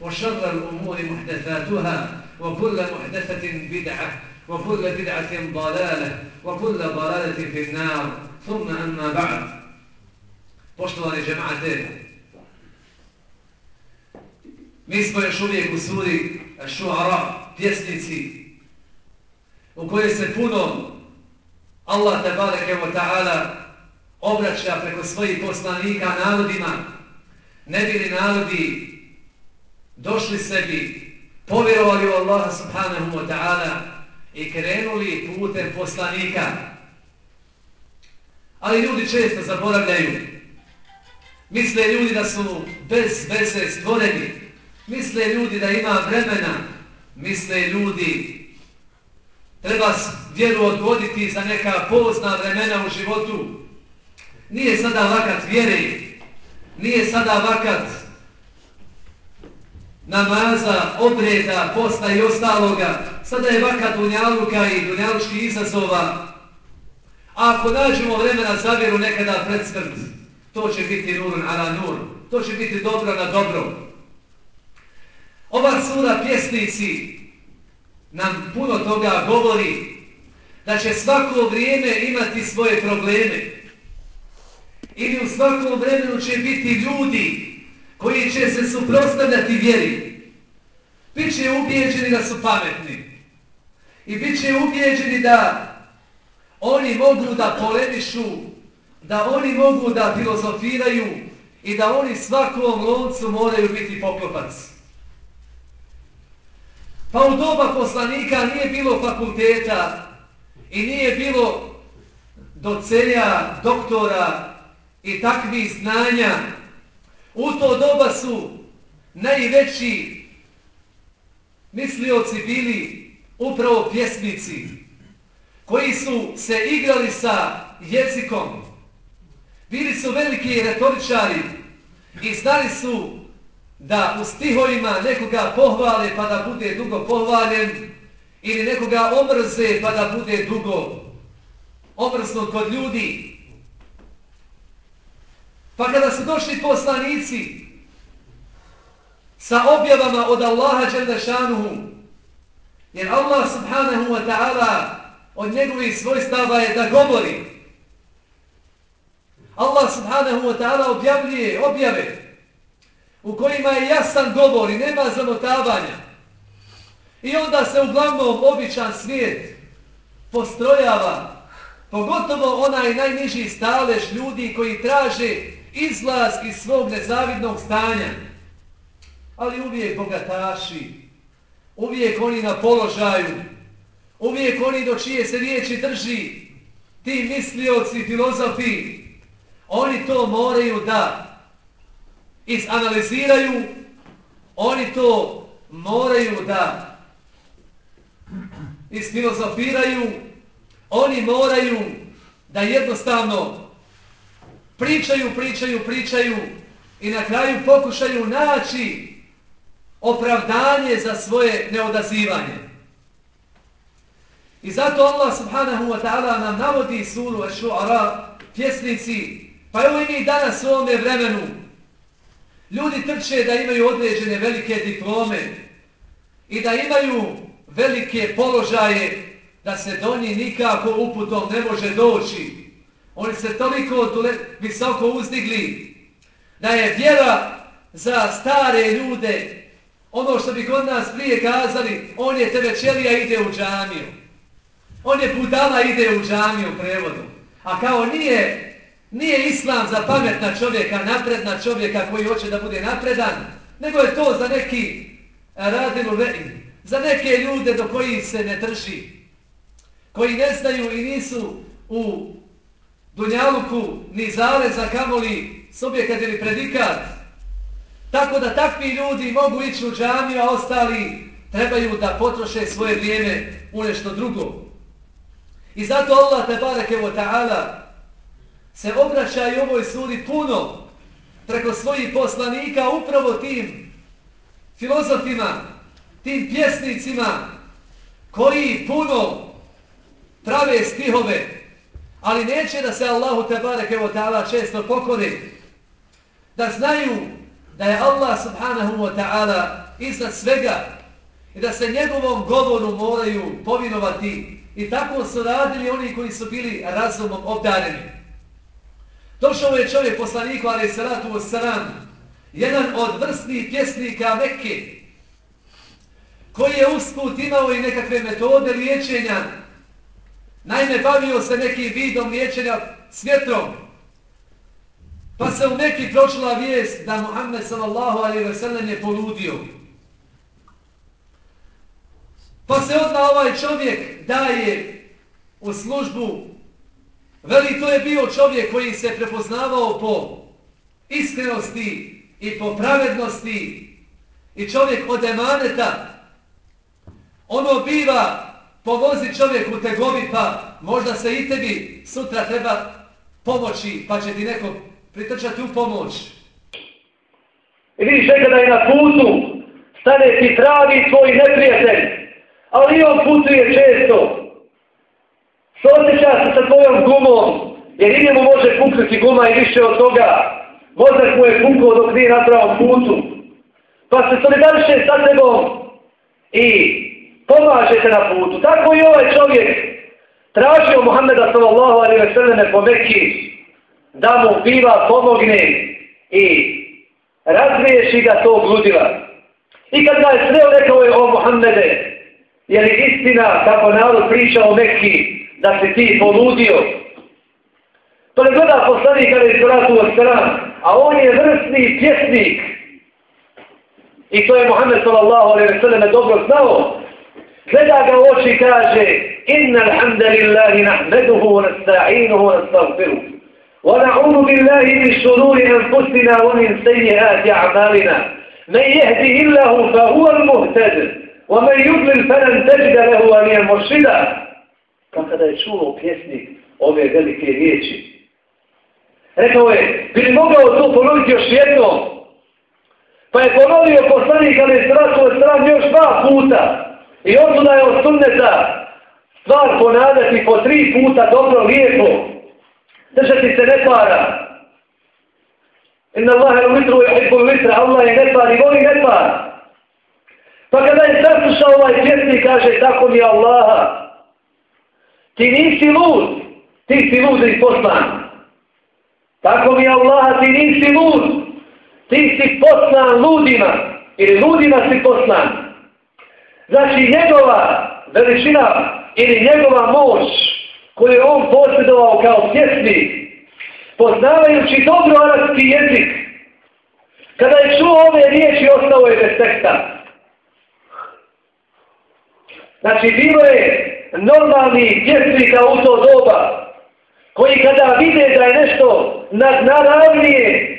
وشر الأمور محدثاتها وكل محدثة بدعة وكل بدعة ضلالة وكل ضلالة في النار ثم أما بعد Poštovani džemate, mi smo još uvijek u suri Šuara, pjesnici, u kojoj se puno Allah tabareke wa ta'ala obraća preko svojih poslanika narodima, ne bili narodi došli sebi, povjerovali u Allaha subhanahu wa ta'ala i krenuli putem poslanika. Ali ljudi često zaboravljaju. Misle ljudi da su bez veze stvoreni. Misle ljudi da ima vremena. Misle ljudi treba vjeru odvoditi za neka pozna vremena u životu. Nije sada vakat vjere, nije sada vakat namaza, obreda, posta i ostaloga. Sada je vaka dunjaluka i dunjalučki izazova. A ako nađemo vremena za vjeru nekada pred smrt, to će biti nurun ala nur. To će biti dobro na dobro. Ova sura pjesnici nam puno toga govori da će svako vrijeme imati svoje probleme. Ili u svakom vremenu će biti ljudi koji će se suprostavljati vjeri. Biće ubijeđeni da su pametni. I bit će ubijeđeni da oni mogu da polemišu, da oni mogu da filozofiraju i da oni svakom loncu moraju biti poklopac. Pa u doba poslanika nije bilo fakulteta i nije bilo docelja, doktora i takvih znanja. U to doba su najveći mislioci bili upravo pjesnici koji su se igrali sa jezikom. Bili su veliki retoričari i znali su da u stihovima nekoga pohvale pa da bude dugo pohvaljen ili nekoga omrze pa da bude dugo omrznut kod ljudi. Pa kada su došli poslanici sa objavama od Allaha Đerdašanuhu, jer Allah subhanahu wa ta'ala od njegovih svojstava je da govori. Allah subhanahu wa ta'ala objavljuje objave u kojima je jasan govor i nema zamotavanja. I onda se uglavnom običan svijet postrojava, pogotovo onaj najniži stalež ljudi koji traže izlaz iz svog nezavidnog stanja. Ali uvijek bogataši, uvijek oni na položaju, uvijek oni do čije se riječi drži, ti mislioci, filozofi, oni to moraju da izanaliziraju, oni to moraju da isfilozofiraju, oni moraju da jednostavno pričaju, pričaju, pričaju i na kraju pokušaju naći opravdanje za svoje neodazivanje. I zato Allah subhanahu wa ta'ala nam navodi suru Eš-Shu'ara, pjesnici, pa evo i mi danas u ovome vremenu Ljudi trče da imaju određene velike diplome i da imaju velike položaje da se do njih nikako uputom ne može doći. Oni se toliko visoko uzdigli da je vjera za stare ljude ono što bi kod nas prije kazali, on je tebe čelija ide u džamiju. On je budala ide u džamiju prevodu. A kao nije Nije islam za pametna čovjeka, napredna čovjeka koji hoće da bude napredan, nego je to za neki radilu, za neke ljude do koji se ne drži, koji ne znaju i nisu u dunjaluku ni zale za kamoli subjekat ili predikat. Tako da takvi ljudi mogu ići u džamiju, a ostali trebaju da potroše svoje vrijeme u nešto drugo. I zato Allah te bareke ta'ala se obraća i ovoj sudi puno preko svojih poslanika upravo tim filozofima, tim pjesnicima koji puno prave stihove, ali neće da se Allahu te bareke wa ta'ala često pokori, da znaju da je Allah subhanahu wa ta'ala iznad svega i da se njegovom govoru moraju povinovati i tako su radili oni koji su bili razumom obdareni. Došao je čovjek poslaniku, ali salatu wassalam, jedan od vrstnih pjesnika Mekke, koji je usput imao i nekakve metode liječenja, naime bavio se nekim vidom liječenja svjetrom, pa se u neki pročula vijest da Muhammed sallallahu alaihi ve sellem je poludio. Pa se odmah ovaj čovjek daje u službu. Veli, to je bio čovjek koji se prepoznavao po iskrenosti i po pravednosti i čovjek od emaneta. Ono biva, povozi čovjek u tegovi, pa možda se i tebi sutra treba pomoći, pa će ti neko pritrčati u pomoć. I vidiš nekada je na putu, stane ti pravi tvoj neprijatelj, ali on putuje često. Sosjeća se sa tvojom gumom, jer i njemu može puknuti guma i više od toga. Mozak mu je pukao dok nije na pravom putu. Pa se solidariše sa tebom i pomažete na putu. Tako i ovaj čovjek tražio Muhammeda sallallahu alaihi ve selleme po Mekki da mu biva pomogne i razriješi ga tog ludila. I kad ga je sreo rekao je o Muhammede, Je li istina, kako narod priča o Mekki, da se ti poludio? To ne gleda poslanik kada je sratu od stran, a on je vrstni pjesnik. I to je Muhammed sallallahu alaihi ve selleme dobro znao. Gleda ga u oči kaže Inna alhamdulillahi nahmeduhu wa nasta'inuhu wa nastaghfiruh. wa na'udu billahi min šururi anfusina wa min sayyiati a'malina Man jehdi illahu fa huwa almuhtad wa man yudlil fa nan tajda lahu wa murshida. Pa kada je čuo pjesnik ove velike riječi Rekao je, bi li mogao to ponoviti još jednom? Pa je ponovio poslanik, ali je strašno stran još dva puta i odsuda je od sunneta stvar ponadati po tri puta dobro lijepo držati se ne para Inna Allahe u vitru i hibbu vitra, Allah je nepar i voli nepar. Pa kada je saslušao ovaj pjesni, kaže, tako mi Allaha, ti nisi lud, ti si lud i poslan. Tako mi Allaha, ti nisi lud, ti si poslan ludima, ili ludima si poslan. Znači, njegova veličina ili njegova moć koju je on posjedovao kao pjesmi, poznavajući dobro arabski jezik, kada je čuo ove riječi, ostao je bez teksta. Znači, bilo je normalni pjesnika u to doba, koji kada vide da je nešto nadnaravnije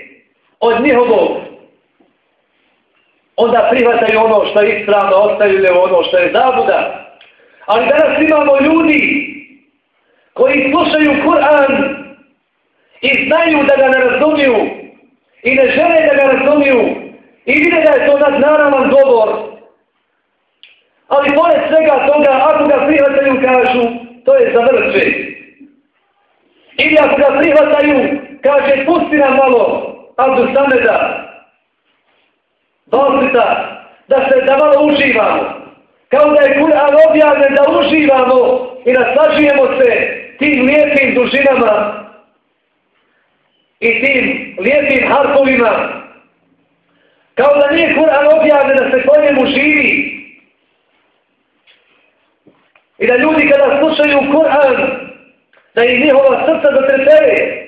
od njihovog, onda prihvataju ono što je ispravno, ostavljaju ono što je zabuda. Ali danas imamo ljudi koji slušaju Kur'an i znaju da ga ne razumiju i ne žele da ga razumiju i vide da je to nadnaravan govor Ali pored svega toga, ako ga prihvataju, kažu, to je za mrtve. Ili ako ga prihvataju, kaže, pusti nam malo, Abdu Sameda, Balsita, da se da malo uživamo. Kao da je Kur'an objavljen da uživamo i naslađujemo se tim lijepim dužinama i tim lijepim harpovima. Kao da nije Kur'an objavljen da se po njemu živi, I da ljudi kada slušaju Kur'an, da ih njihova srca dotretere.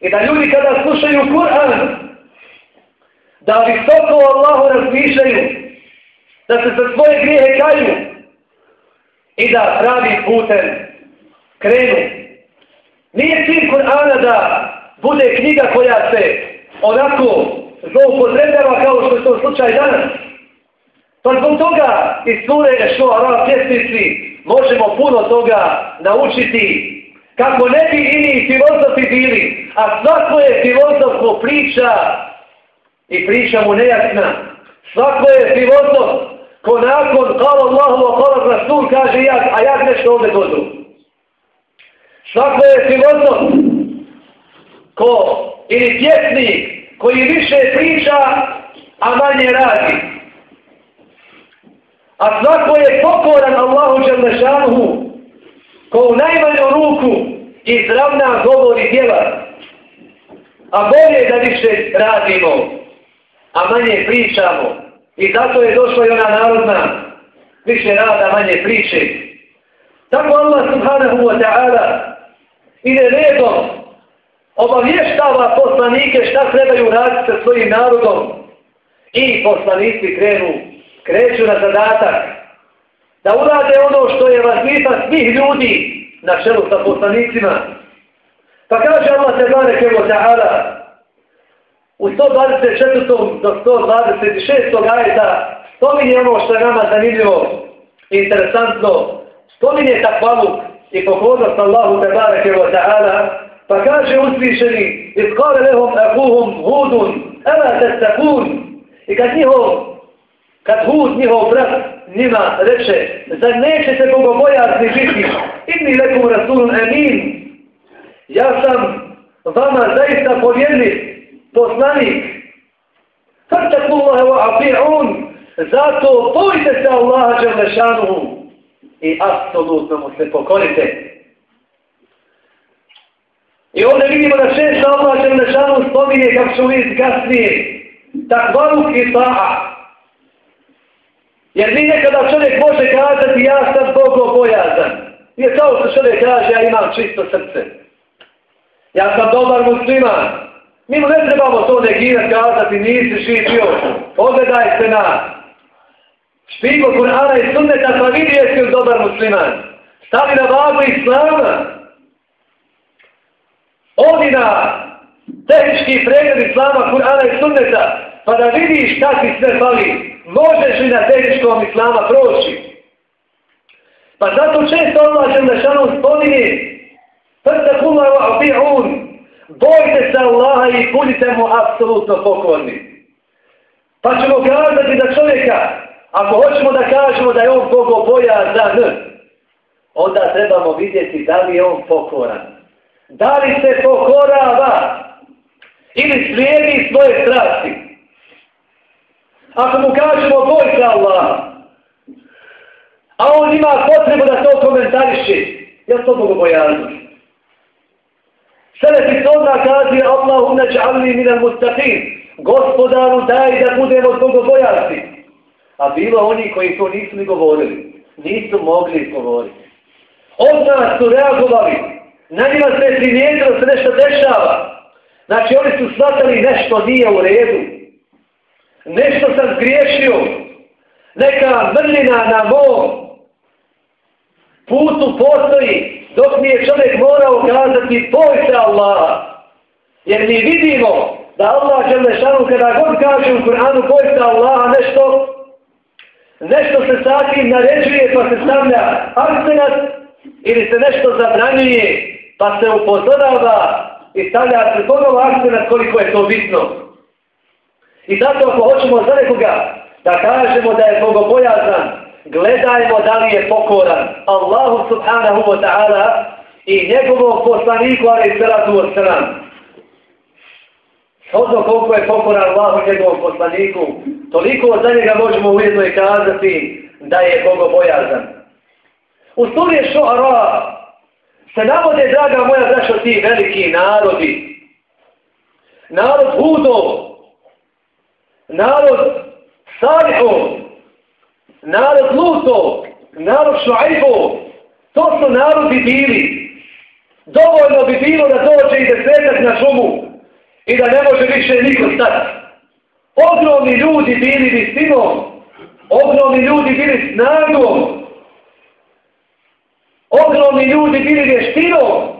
I da ljudi kada slušaju Kur'an, da visoko Allahu razmišljaju, da se za svoje grijehe kaju i da pravi putem krenu. Nije cilj Kur'ana da bude knjiga koja se onako zloupotrebljava kao što je to slučaj danas. Pa zbog toga iz sure što Arab pjesnici možemo puno toga naučiti kako ne bi ini filozofi bili, a svako je filozofko priča i priča mu nejasna. Svako je filozof ko nakon kala Allahu a kala Rasul kaže ja, a ja nešto ovdje godu. Svako je filozof ko ili pjesnik koji više priča, a manje radi. A svako je pokoran Allahu Đerlešanuhu ko u najmanju ruku izravna govori djela. A bolje da više radimo, a manje pričamo. I zato je došla i ona narodna više rada, manje priče. Tako Allah subhanahu wa ta'ala ide redom obavještava poslanike šta trebaju raditi sa svojim narodom i poslanici krenu, kreću na zadatak da urade ono što je vazifa svih ljudi na čelu sa poslanicima. Pa kaže Allah te bareke wa ta'ala u 124. do 126. ajeta spominje ono što je nama zanimljivo i interesantno, spominje takvaluk i pokornost Allahu te bareke wa ta'ala Pa kaže uzvišeni, iskale lehom akuhum hudun, ela testakun. I kad njihov, kad hud njihov brat njima reče, zar nećete bogobojazni biti, idni lekum rasulun emin, ja sam vama zaista povjednik, poslanik, Fattakullaha wa ati'un. zato bojte se Allaha dželešanu i apsolutno mu se pokorite. I ovdje vidimo da šest Allah će spominje kako su vidjeti kasnije. Takvaluk i ta'a. Jer mi nekada čovjek može kazati ja sam Bogo bojazan. Nije kao što čovjek kaže ja imam čisto srce. Ja sam dobar musliman. Mi mu ne trebamo to negirati, kazati nisi živio. Pogledaj se na špigo Kur'ana i sunneta pa vidi jesi dobar musliman. Stavi na vagu islama. Odi na tehnički pregled Islama, Kur'ana i Sunneta, pa da vidiš šta ti sve fali. Možeš li na tehničkom Islama proći? Pa zato često Allah će na spominje Prta kuma wa abi'un Bojte se Allaha i budite mu apsolutno pokorni. Pa ćemo kazati da čovjeka, ako hoćemo da kažemo da je on Bogo boja za n, onda trebamo vidjeti da li je on pokoran. Da li se pokorava ili slijedi svoje strasti? Ako mu kažemo boj za Allah, a on ima potrebu da to komentariši, je to mogu Selefi Sada ti se odmah kazi Allahu neđa'alni minal mustaqim, gospodaru daj da budemo zbog bojazni. A bilo oni koji to nisu ni govorili, nisu mogli govoriti. Odmah su reagovali, na njima se primijetilo se nešto dešava. Znači oni su shvatali nešto nije u redu. Nešto sam zgriješio. Neka mrljina na mom putu postoji dok mi je čovjek morao kazati boj se Allaha. Jer mi vidimo da Allah Želešanu kada god kaže u Kur'anu boj se Allaha nešto nešto se sakim naređuje pa se stavlja akcenat ili se nešto zabranjuje pa se upozorava i stavlja se ponovo akcenat koliko je to bitno. I zato ako hoćemo za nekoga da kažemo da je bogobojazan, gledajmo da li je pokoran Allahu subhanahu wa ta'ala i njegovom poslaniku, ali i salatu wa salam. Koliko je pokoran Allahu njegovom poslaniku, toliko za njega možemo ujedno i kazati da je bogobojazan. U suri Šuhara se navode, draga moja, zašto ti veliki narodi, narod Hudov, narod Salihov, narod Luto, narod Šuajbo, to su narodi bili. Dovoljno bi bilo da dođe i desetak na šumu i da ne može više niko stati. Ogromni ljudi bili visinom, ogromni ljudi bili snagom, ogromni ljudi bili vještinom.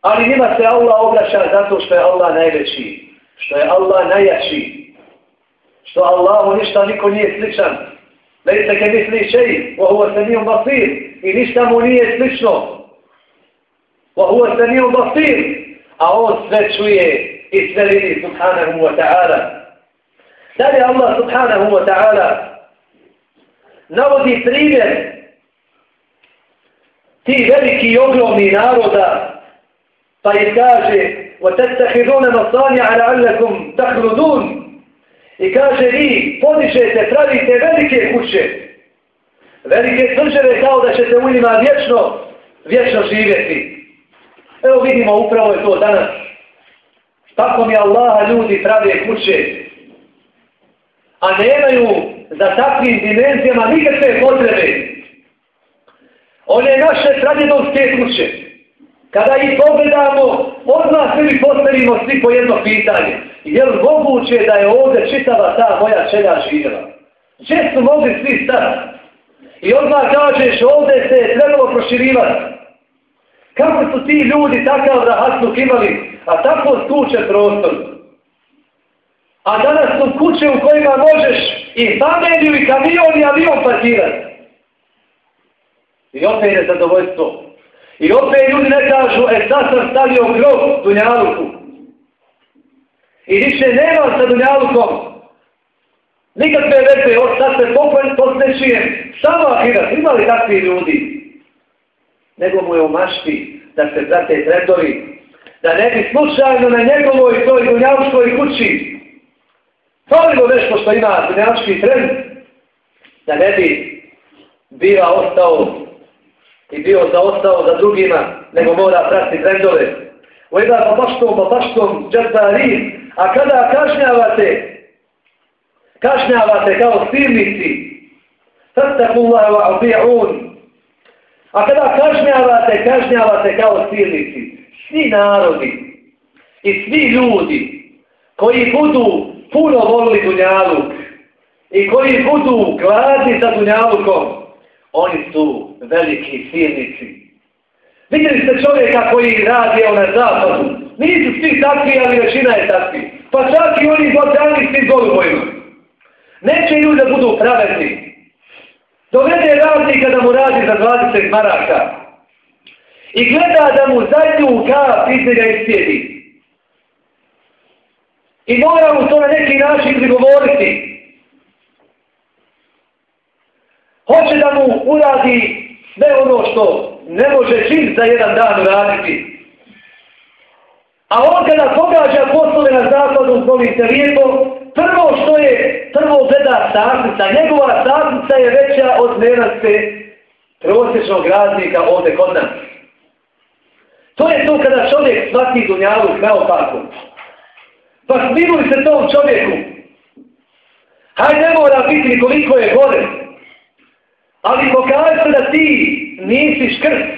Ali njima se Allah obraća zato što je Allah najveći, što je Allah najjači, što Allahu ništa niko nije sličan. Lejse ke misli šeji, wa huwa samijom basir, i ništa mu nije slično. Wa huwa samijom basir, a on sve čuje i sve vidi subhanahu wa ta'ala. Dalje Allah subhanahu wa ta'ala navodi primjer ti veliki i ogromni naroda pa im kaže وَتَتَّخِذُونَ مَصَانِعَ لَعَلَّكُمْ تَحْرُدُونَ I kaže vi podišete, pravite velike kuće, velike tržave kao da ćete u njima vječno, vječno živjeti. Evo vidimo upravo je to danas. Tako mi Allaha ljudi pravi kuće, a nemaju za takvim dimenzijama nikakve potrebe. One naše tradinovske kuće, Kada ih pogledamo, odmah svi postavimo svi po jedno pitanje. Je li moguće da je ovdje čitava ta moja čelja živjela? Gdje su mogli svi stati? I odmah kažeš, ovdje se je trebalo proširivati. Kako su ti ljudi takav rahatluk imali, a tako skuče prostor? A danas su kuće u kojima možeš i familiju i kamion i avion parkirati. I opet je zadovoljstvo. I opet ljudi ne kažu, e sad sam stavio krov Dunjaluku. I više nema sa Dunjalukom. Nikakve veze, od sad se pokojno posvećujem. Samo ahirat, ima li takvi ljudi? Nego mu je u mašti da se prate trendovi. Da ne bi slučajno na njegovoj toj Dunjalučkoj kući falilo nešto što ima Dunjalučki trend. Da ne bi bila ostao i bio zaostao za drugima, nego mora prati trendove. Ujeda pa paštom, pa paštom, džetarin, a kada kažnjavate, kažnjavate kao silnici, wa abi'un, a kada kažnjavate, kažnjavate kao silnici, svi narodi i svi ljudi koji budu puno volili dunjaluk i koji budu gladni za dunjalukom, Oni su veliki silnici. Vidjeli ste čovjeka koji radi na zapadu. Nisu svi takvi, ali većina je takvi. Pa čak i oni godani svi golubojima. Neće ljudi da budu pravedni. Dovede radnika da mu radi za 20 maraka. I gleda da mu zadnju kap iz njega istijedi. I mora mu to na neki način prigovoriti. Hoće da mu uradi sve ono što ne može čim za jedan dan uraditi. A on kada pogađa poslove na zakladu zbog lijepo, prvo što je, prvo gleda satnica. Njegova satnica je veća od neraste prosječnog radnika ovdje kod nas. To je to kada čovjek svaki dunjavu naopako. Pa smiluj se tom čovjeku. Hajde ne mora biti koliko je gore. Ali pokaže da ti nisi škrt,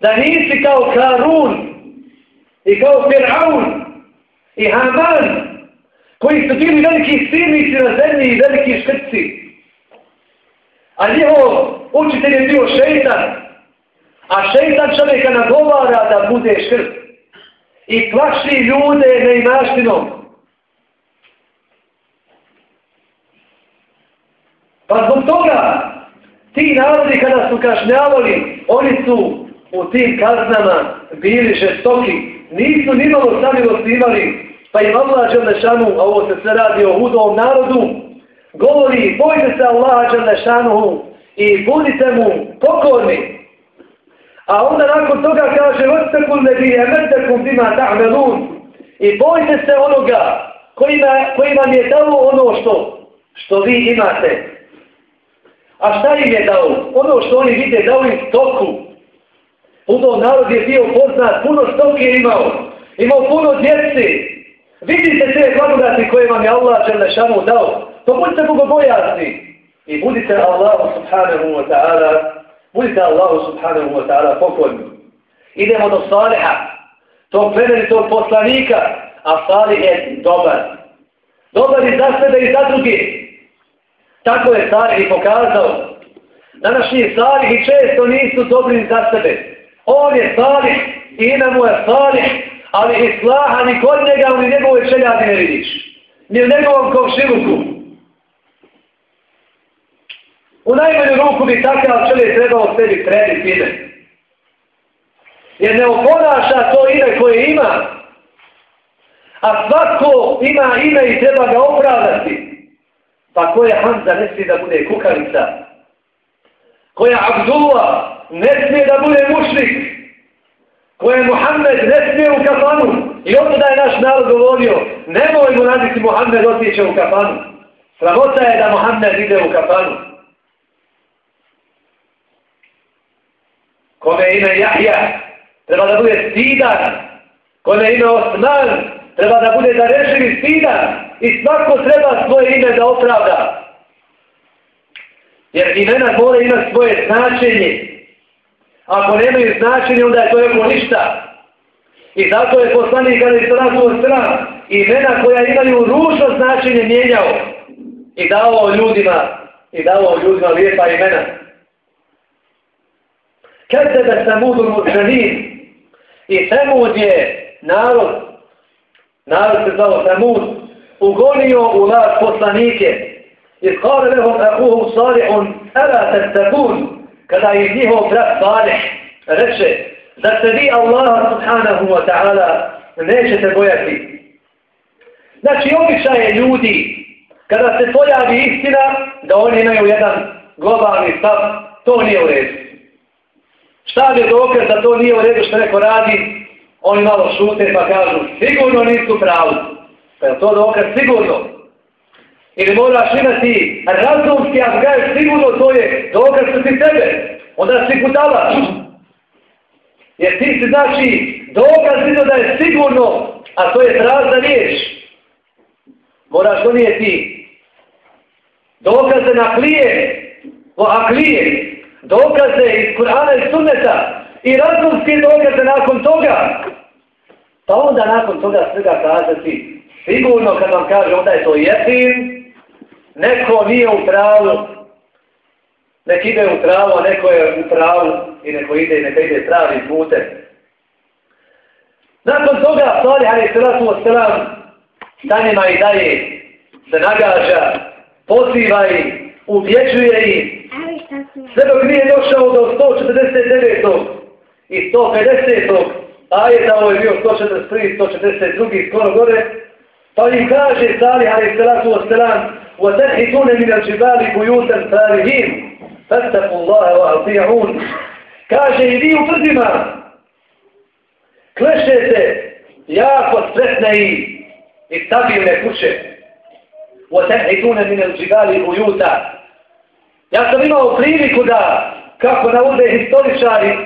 da nisi kao Karun i kao Firaun i Haman, koji su bili veliki silnici na zemlji i veliki škrtci. A njihov učitelj je bio šeitan, a šeitan čovjeka nagovara da bude škrt i plaši ljude neimaštinom. Pa zbog toga Ti narodi kada su kažnjavali, oni su u tim kaznama bili žestoki. Nisu nimalo samilosti imali, pa im Allah Đalešanu, a ovo se sve radi o hudovom narodu, govori, bojte se Allah Đalešanu i budite mu pokorni. A onda nakon toga kaže, vrtakul ne bi emertakum bima ta'melun i bojte se onoga koji, koji vam je dalo ono što, što vi imate. A šta im je dao? Ono što oni vide, dao im stoku. Puno narod je bio poznat, puno stoke je imao. Imao puno djece. Vidite te blagodati koje vam je Allah Đelešanu dao. To budite bogobojasni. I budite Allahu subhanahu wa ta'ala budite Allahu subhanahu wa ta'ala pokorni. Idemo do Saliha. To pleneri tog poslanika. A Salih je dobar. Dobar i za sebe i za drugi. Tako je Sarih i pokazao. Današnji Salih i često nisu dobri za sebe. On je Sarih, ina mu je Sarih, ali islaha ni kod njega, ni njegove čeljadi ne vidiš. Ni u njegovom komšiluku. U najmanju ruku bi takav čovjek trebao sebi kredit ime. Jer ne oponaša to ime koje ima. A svako ima ime i treba ga opravdati. Pa ko je Hamza ne smije da bude kukavica. Ko je Abdullah ne smije da bude mušnik? Ko je Muhammed ne smije u kafanu. I onda da je naš narod govorio, nemoj mu naditi Muhammed otiće u kafanu. Sramota je da Muhammed ide u kafanu. Kome ime Jahja, treba da bude stidan. Kome ime Osman, treba da bude da reživi stidan. I svako treba svoje ime da opravda. Jer imena mora imati svoje značenje. Ako nemaju značenje, onda je to jako ništa. I zato je poslanik kada je stranu stran imena koja imaju ružno značenje mijenjao i dao ljudima i dao ljudima lijepa imena. Kad se da Samud Murđanin i Samud je narod, narod se zvao Samud, ugonio u nas poslanike i kare lehom akuhum salihun ala tastabun kada je njihov brat Salih reče da se vi Allah subhanahu wa ta'ala nećete bojati. Znači običaj je ljudi kada se pojavi istina da oni imaju jedan globalni stav, to nije u redu. Šta je dokaz da to nije u redu što neko radi? Oni malo šute pa kažu, sigurno nisu pravi. Pa je to dokaz sigurno. Ili moraš imati razumski, ako kažeš sigurno to je dokaz proti tebe. Onda si putavaš. Jer ti si znači dokaz vidio da je sigurno, a to je prazna riječ. Moraš donijeti dokaze na klije, o aklije, dokaze iz Kur'ana i Sunneta i razumske dokaze nakon toga. Pa onda nakon toga svega kazati, sigurno kad vam kaže onda je to jetin, neko nije u pravu, nek ide u pravu, a neko je u pravu i neko ide i neko ide pravi putem. Nakon toga, Salih Ali Salatu Oselam, danima i dalje se nagađa, poziva i ubjeđuje i sve dok nije došao do 149. i 150. ajeta, ovo je bio 143. 142. skoro gore, pa im kaže Salih Ali Salatu Oselam, وَتَنْحِتُونَ مِنَ الْجِبَالِ بُيُوتًا فَارِهِينَ Fastaku Allahe wa ati'un. Kaže i vi u brzima klešete jako sretne i, i stabilne kuće. Wa tehitune min al džibali ujuta. Ja sam imao priliku da, kako navode historičari,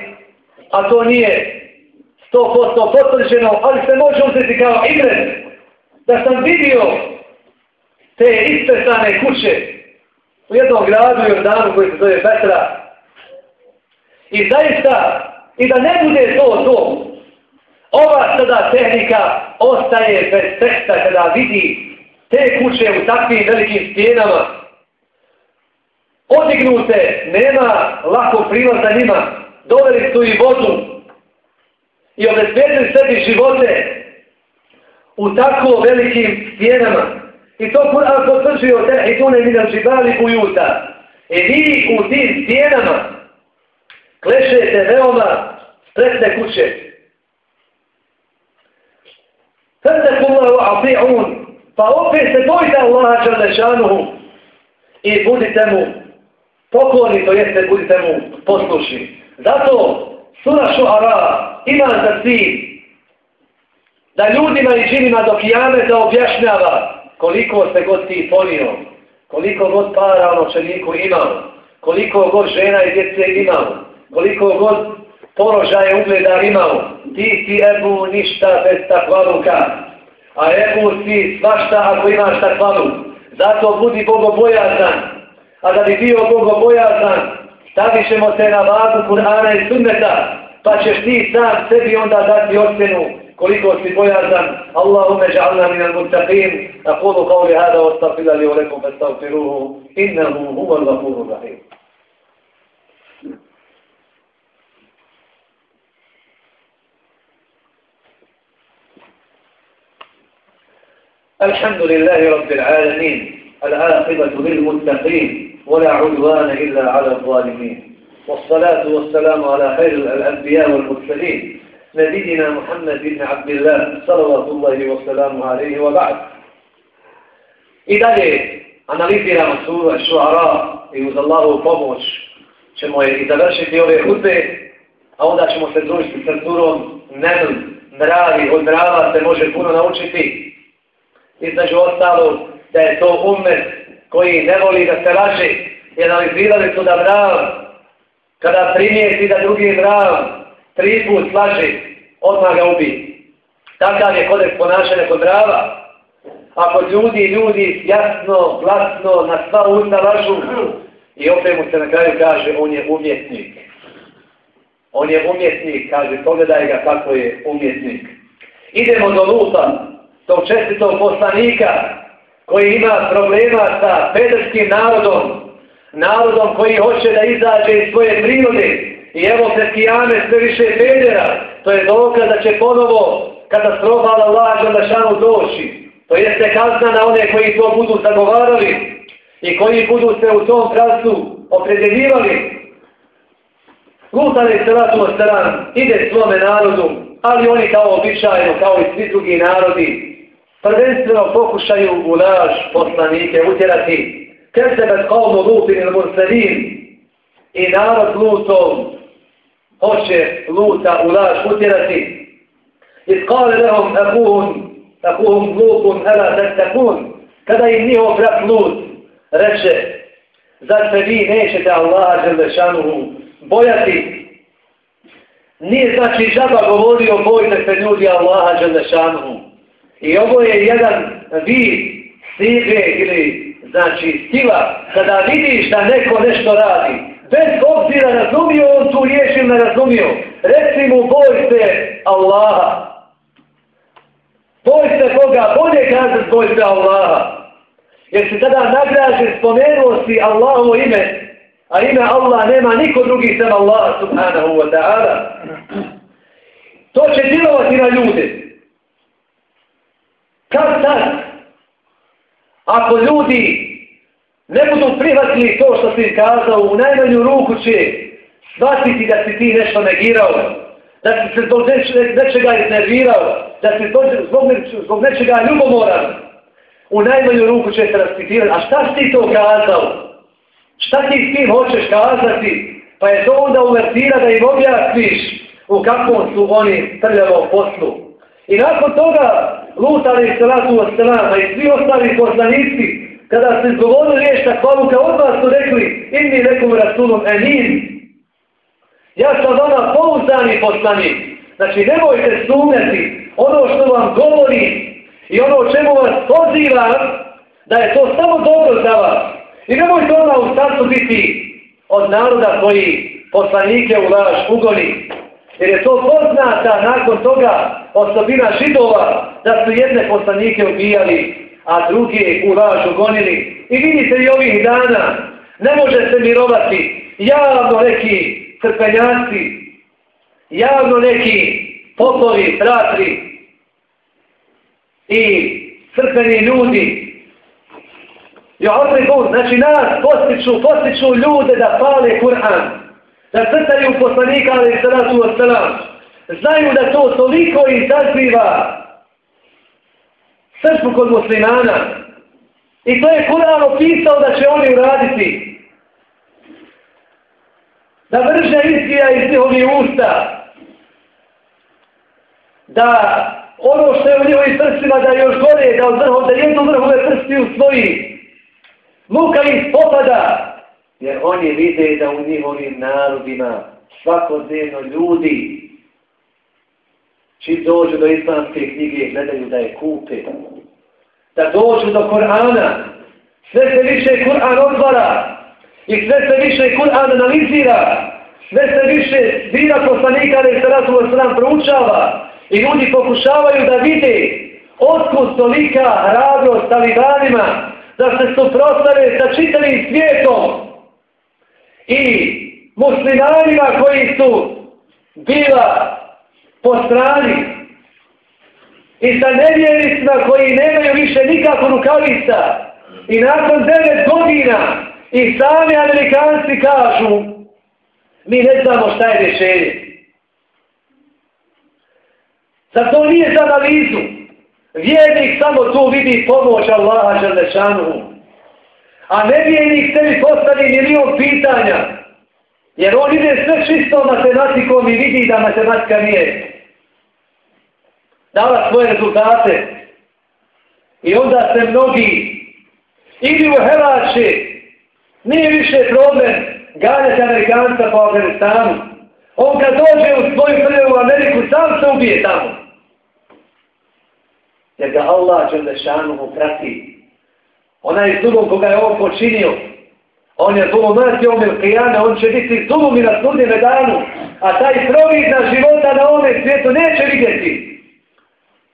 a to nije sto posto potvrđeno, ali se može uzeti kao igre, da sam vidio te istresane kuće, u jednom gradu i ordanu koji se zove Petra. I zaista, i da ne bude to to, ova sada tehnika ostaje bez teksta kada vidi te kuće u takvim velikim stijenama. Odignute, nema lako prilaza njima, doveli su i vodu i obezbedili sebi živote u tako velikim vjerama. I to Kur'an potvrđuje od tehi tune minal džibali ujuta. I vi u tim stjenama klešete veoma spretne kuće. Fete kullahu ati'un, Pa opet se bojite Allaha Čardešanuhu i budite mu pokloni, to jeste budite mu poslušni. Zato sura Šuhara ima za cilj da ljudima i džinima do kijameta objašnjava koliko se god ti ponio, koliko god para ono čeniku imao, koliko god žena i djece imao, koliko god položaje ugleda imao, ti si ebu ništa bez takvaluka, a ebu si svašta ako imaš takvalu. Zato budi bogobojazan, a da bi bio bogobojazan, stavit ćemo se na vagu Kur'ana i Sunneta, pa ćeš ti sam sebi onda dati ocjenu koliko si bojazan, Allahume ja'alna min al-muttaqin, aqulu qawli hada wa astaghfir li wa lakum fastaghfiruhu innahu huwa al-ghafurur rahim. الحمد لله رب العالمين العاقبة للمتقين ولا عدوان إلا على الظالمين والصلاة والسلام على خير الأنبياء والمرسلين نبينا محمد بن عبد الله صلوات الله وسلامه عليه وبعد إذا analiziramo suru Šuara i uz Allahovu pomoć ćemo je i završiti ove hudbe, a onda ćemo se družiti sa surom Neml, Mravi, od Mrava se može puno naučiti. Između ostalo da je to umet koji ne voli da se laže i analizirali su da Mrav, kada primijeti da drugi Mrav tri put slaže, odmah ga ubi. Takav je kodeks ponašanja kod Mrava, ako ljudi, ljudi jasno, glasno, na sva usta lažu, i opet mu se na kraju kaže, on je umjetnik. On je umjetnik, kaže, pogledaj ga kako je umjetnik. Idemo do Luta, tog čestitog poslanika, koji ima problema sa pederskim narodom, narodom koji hoće da izađe iz svoje prirode, i evo se kijame sve više pedera, to je dokaz da će ponovo katastrofa Allah na šanu doći. To jeste kazna na one koji to budu zagovarali i koji budu se u tom pravcu opredeljivali. Lutali se ratu stran, ide svome narodu, ali oni kao običajno, kao i svi drugi narodi, prvenstveno pokušaju u laž poslanike utjerati. Kad se bez kovno lupi ili mursalin i narod lutom hoće luta u laž utjerati. Iskale lehom akuhun takuhum glupun hela tettakun, kada im njihov brat Lut reče, zar se vi nećete Allaha Želešanuhu bojati? Nije znači žaba govorio bojte se ljudi Allaha Želešanuhu. I ovo je jedan vid stige ili znači stila kada vidiš da neko nešto radi. Bez obzira razumio on tu riječ ili ne razumio. Reci mu boj se Allaha. Boj se Boga, bolje kazati boj se Allaha. Jer si tada nagražen, spomenuo si Allahovo ime, a ime Allah nema niko drugi sem Allah subhanahu wa ta'ala. To će djelovati na ljude. Kad sad, ako ljudi ne budu prihvatili to što si kazao, u najmanju ruku će shvatiti da si ti nešto negirao, da si se zbog nečega iznervirao, da si zbog, zbog, zbog nečega ljubomoran, u najmanju ruku će se raspitirati. A šta si to kazao? Šta ti s tim hoćeš kazati? Pa je to onda uvertira da im objasniš u kakvom su oni trljavo poslu. I nakon toga lutali se ratu od strana i svi ostali poslanici, kada ste izgovorili riječ takvaluka, od vas su rekli, inni nekom rasulom enin, Ja sam vama pouzdani poslanik. Znači, nemojte sumnjati ono što vam govori i ono o čemu vas pozivam, da je to samo dobro za vas. I nemojte ona u startu biti od naroda koji poslanike u laž ugoni. Jer je to poznata nakon toga osobina židova da su jedne poslanike ubijali, a druge u laž ugonili. I vidite i ovih dana, ne može se mirovati javno neki crpenjaci, javno neki popovi, bratri i crpeni ljudi. Jo, ovdje znači nas postiču, postiču ljude da pale Kur'an, da crtaju poslanika, ali salatu wa salam. Znaju da to toliko izaziva srpku kod muslimana. I to je Kur'an opisao da će oni uraditi. Da vrže istija iz njihovih usta, da ono što je u njihovim prstima da još gore, da, vrhu, da jednu vrhove prsti u svoji, muka ih popada, jer oni vide da u njihovim narodima svakodnevno ljudi Čim dođu do islamske knjige gledaju da je kupe, da dođu do Korana, sve se više Kur'an otvara, I sve se više Kur'an analizira, sve se više zbira poslanika ali se ratu vas proučava. I ljudi pokušavaju da vide otkud tolika hrabrost talibanima da se suprostave sa čitavim svijetom. I muslimanima koji su bila po strani i sa nevjericima koji nemaju više nikako rukavica i nakon devet godina i sami amerikanci kažu mi ne znamo šta je rješenje. Za to nije za analizu. Vjernik samo tu vidi pomoć Allaha Želešanu. A nevjernik sebi postavi milion pitanja. Jer on ide sve čistom matematikom i vidi da matematika nije dala svoje rezultate. I onda se mnogi ili u Helače, nije više problem ganjati Amerikanca po Afganistanu. On kad dođe u svoju u Ameriku, sam se ubije tamo. Jer ga Allah Đelešanu mu prati. Onaj zubom koga je on počinio, on je zubom mati omil kijana, on će biti zubom i na sudnjeme danu, a taj providna života na ovome svijetu neće vidjeti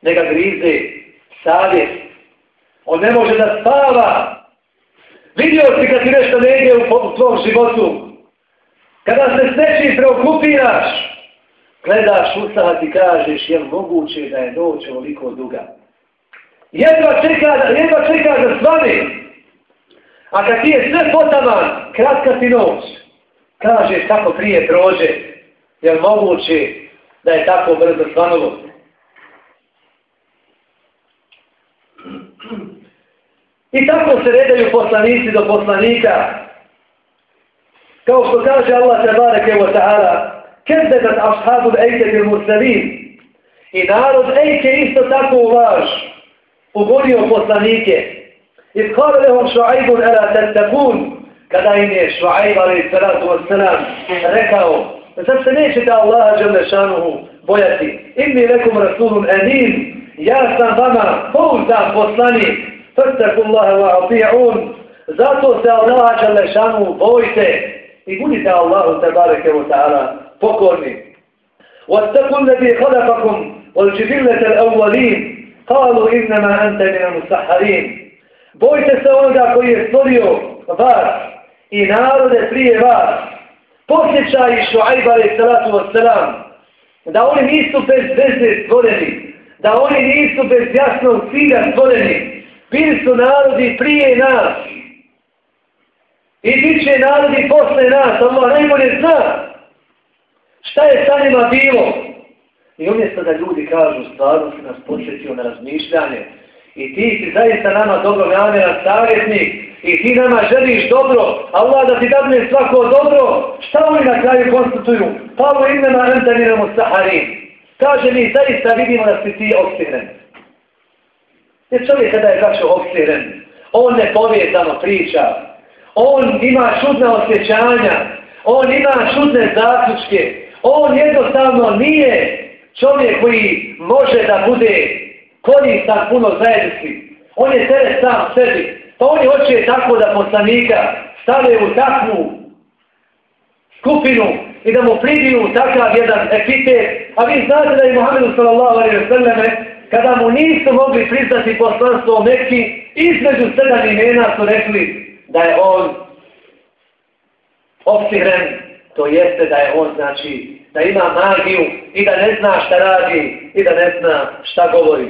neka grize savjest. On ne može da spava. Vidio si kad ti nešto ne ide u, u tvom životu. Kada se s nečim preokupiraš, gledaš u sahat i kažeš, je moguće da je noć ovoliko duga? Jedva čeka, jedva čeka da svane. A kad ti je sve potaman, kratka ti noć, kažeš tako prije prođe, je moguće da je tako brzo svanovo? I tako se redaju poslanici do poslanika. Kao što kaže Allah tabareke wa ta'ala, kezebat ashabu ejke bil muslimin. I narod ejke isto tako uvaž, ugonio poslanike. I kare lehom šu'aibun ala tattakun, kada im je šu'aib alaih salatu wa salam rekao, zar se nećete Allaha džemlešanuhu bojati? Inni lekum rasulun amin, ja sam vama pouzdan poslanik, فَتَّكُ wa ati'un. Zato se Allaha Čalešanu bojte i budite Allahu Tebareke wa ta'ala pokorni. وَتَّكُ الَّذِي خَلَقَكُمْ وَالْجِبِلَّةَ Qalu قَالُوا anta min al-musaharin. Bojte se onoga koji je stvorio vas i narode prije vas. Posjećaj Šuajba i salatu wa salam da oni nisu bez veze stvoreni, da oni nisu bez jasnog cilja stvoreni, Bili su narodi prije nas. I bit će narodi posle nas. Allah najbolje zna šta je sa njima bilo. I umjesto da ljudi kažu stvarno si nas početio na razmišljanje. I ti si zaista nama dobro namjeran savjetnik. I ti nama želiš dobro. Allah da ti dadne svako dobro. Šta oni na kraju konstatuju? Pa ovo imena entaniramo saharim. Kaže mi zaista vidimo da si ti ostiren. Jer čovjek kada je braćo obsiren, on ne povijedano priča, on ima čudne osjećanja, on ima čudne zaključke, on jednostavno nije čovjek koji može da bude koristan puno zajednici. On je tebe sam sebi. Pa oni hoće tako da poslanika stave u takvu skupinu i da mu pridiju takav jedan epitet. A vi znate da je Muhammedu sallallahu alaihi wa sallame kada mu nisu mogli priznati poslanstvo Mekki, između sedam imena su rekli da je on opsihren, to jeste da je on, znači, da ima magiju i da ne zna šta radi i da ne zna šta govori.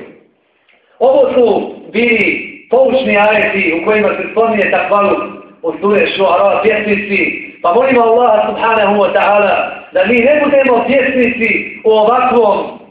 Ovo su bili poučni ajeti u kojima se spominje takvalu u sure Šuara pjesnici, pa molimo Allaha subhanahu wa ta'ala da mi ne budemo pjesnici u ovakvom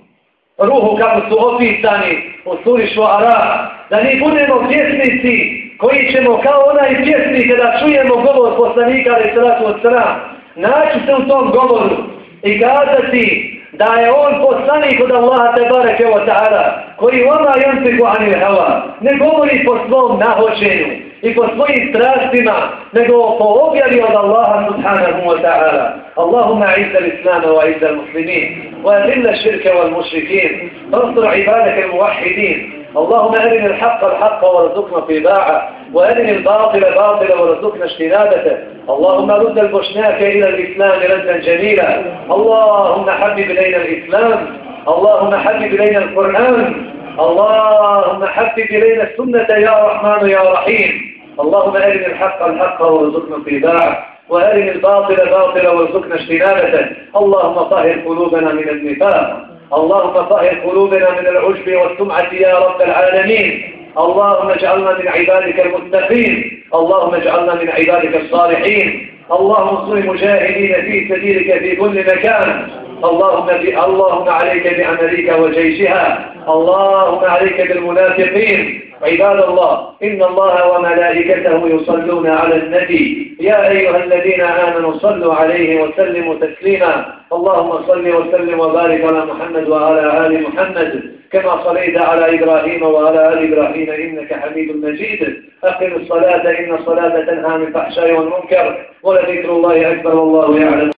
ruhu kako su opisani u suri Šuara, da mi budemo pjesnici koji ćemo kao onaj pjesnik kada čujemo govor poslanika ali sratu od sram, naći se u tom govoru i kazati da je on poslanik od Allaha te bareke wa ta'ala koji ona jantiku anil hava ne govori po svom nahođenju. I po svojim strastima nego po objavi od Allaha subhanahu wa ta'ala. Allahumma izza l'islama wa izza l'muslimin wa azilla širke wal mušrikin فانصر عبادك الموحدين اللهم أرنا الحق الحق ورزقنا اتباعه وأرنا الباطل باطلا ورزقنا اجتنابته اللهم رد البشناك إلى الإسلام ردا جميلا اللهم حبب إلينا الإسلام اللهم حبب إلينا القرآن اللهم حبب إلينا السنة يا رحمن يا رحيم اللهم أرنا الحق الحق ورزقنا اتباعه وأرنا الباطل باطلا ورزقنا اجتنابته اللهم طهر قلوبنا من النفاق. اللهم طهر قلوبنا من العجب والسمعة يا رب العالمين. اللهم اجعلنا من عبادك المتقين. اللهم اجعلنا من عبادك الصالحين. اللهم انصر المجاهدين في سبيلك في كل مكان. اللهم اللهم عليك بأمريكا وجيشها. اللهم عليك بالمنافقين. عباد الله إن الله وملائكته يصلون على النبي. يا أيها الذين آمنوا صلوا عليه وسلموا تسليما. اللهم صل وسلم وبارك على محمد وعلى آل محمد. كما صليت على إبراهيم وعلى آل إبراهيم إنك حميد مجيد. أقم الصلاة إن الصلاة تنهى من فحشاء والمنكر. ولذكر الله أكبر والله يعلم.